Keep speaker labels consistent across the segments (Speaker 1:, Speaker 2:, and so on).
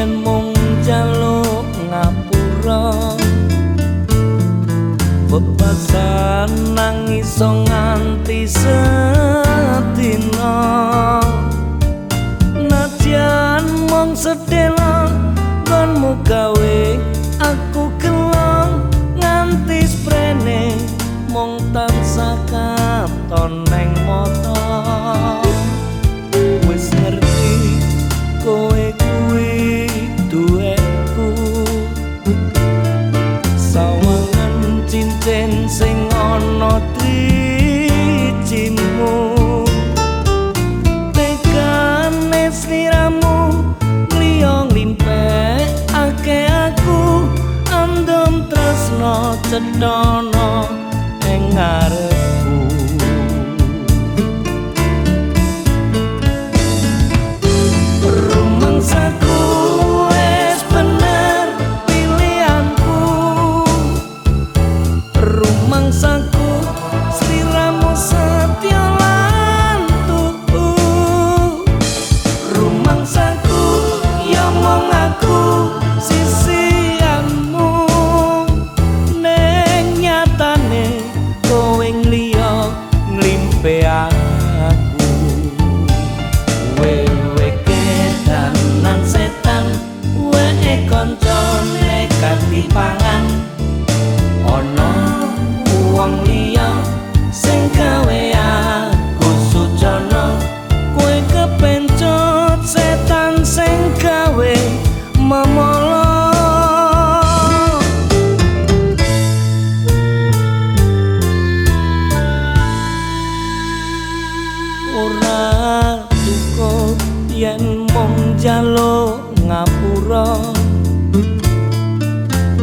Speaker 1: yen mung jaluk ngapura. Bebasan nangis so nganti setino natian mong sedelok kon mugawe aku cincin sing ana dicimu tekane sliramu liyo nglimpek akeh aku andom tresno cedono yen mung jaluk ngapura.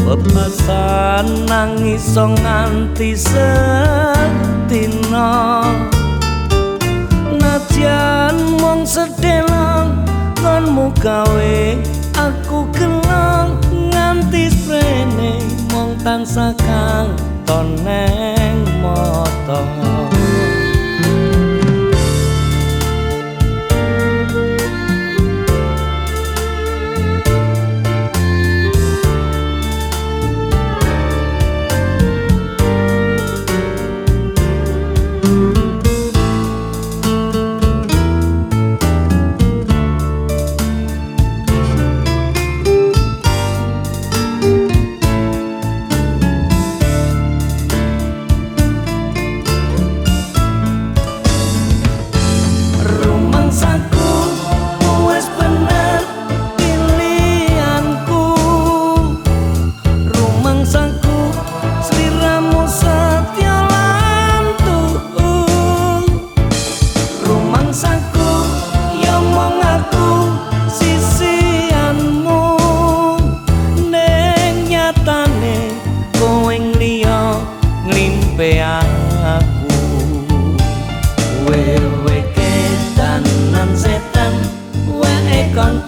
Speaker 1: Bebasan nangis nganti se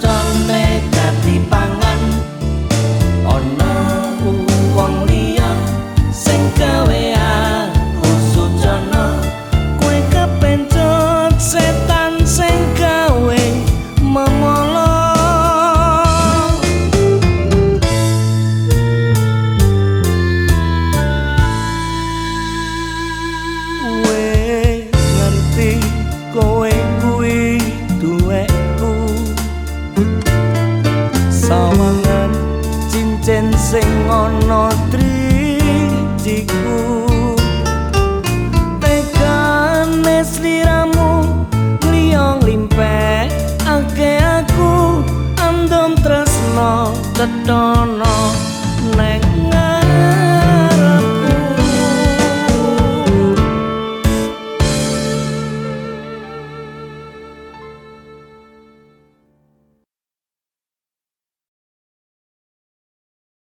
Speaker 1: จนไม่กลับที่ปัง ngono trijiku tekane sliramu liyong limpeh akeh aku. Andom tresno tetono